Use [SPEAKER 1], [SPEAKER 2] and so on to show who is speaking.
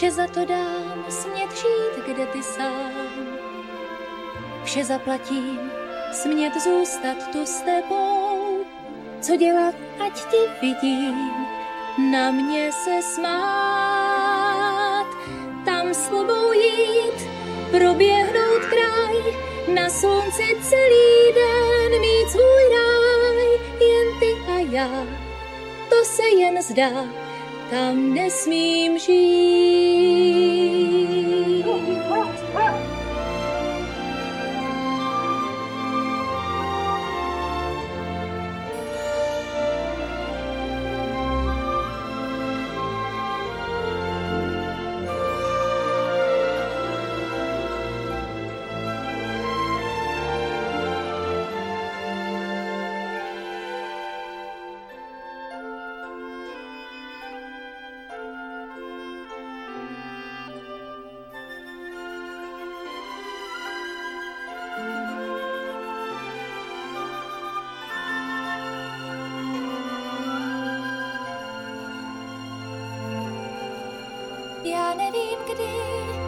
[SPEAKER 1] Vše za to dám, smět žít, kde ty sám. Vše zaplatím, smět zůstat tu s tebou. Co dělat, ať tě vidím, na mě se smát. Tam s tebou jít, proběhnout kraj, na slunci celý den mít svůj ráj, jen ty a já, to se jen zdá, tam nesmím žít. Já nevím, kdy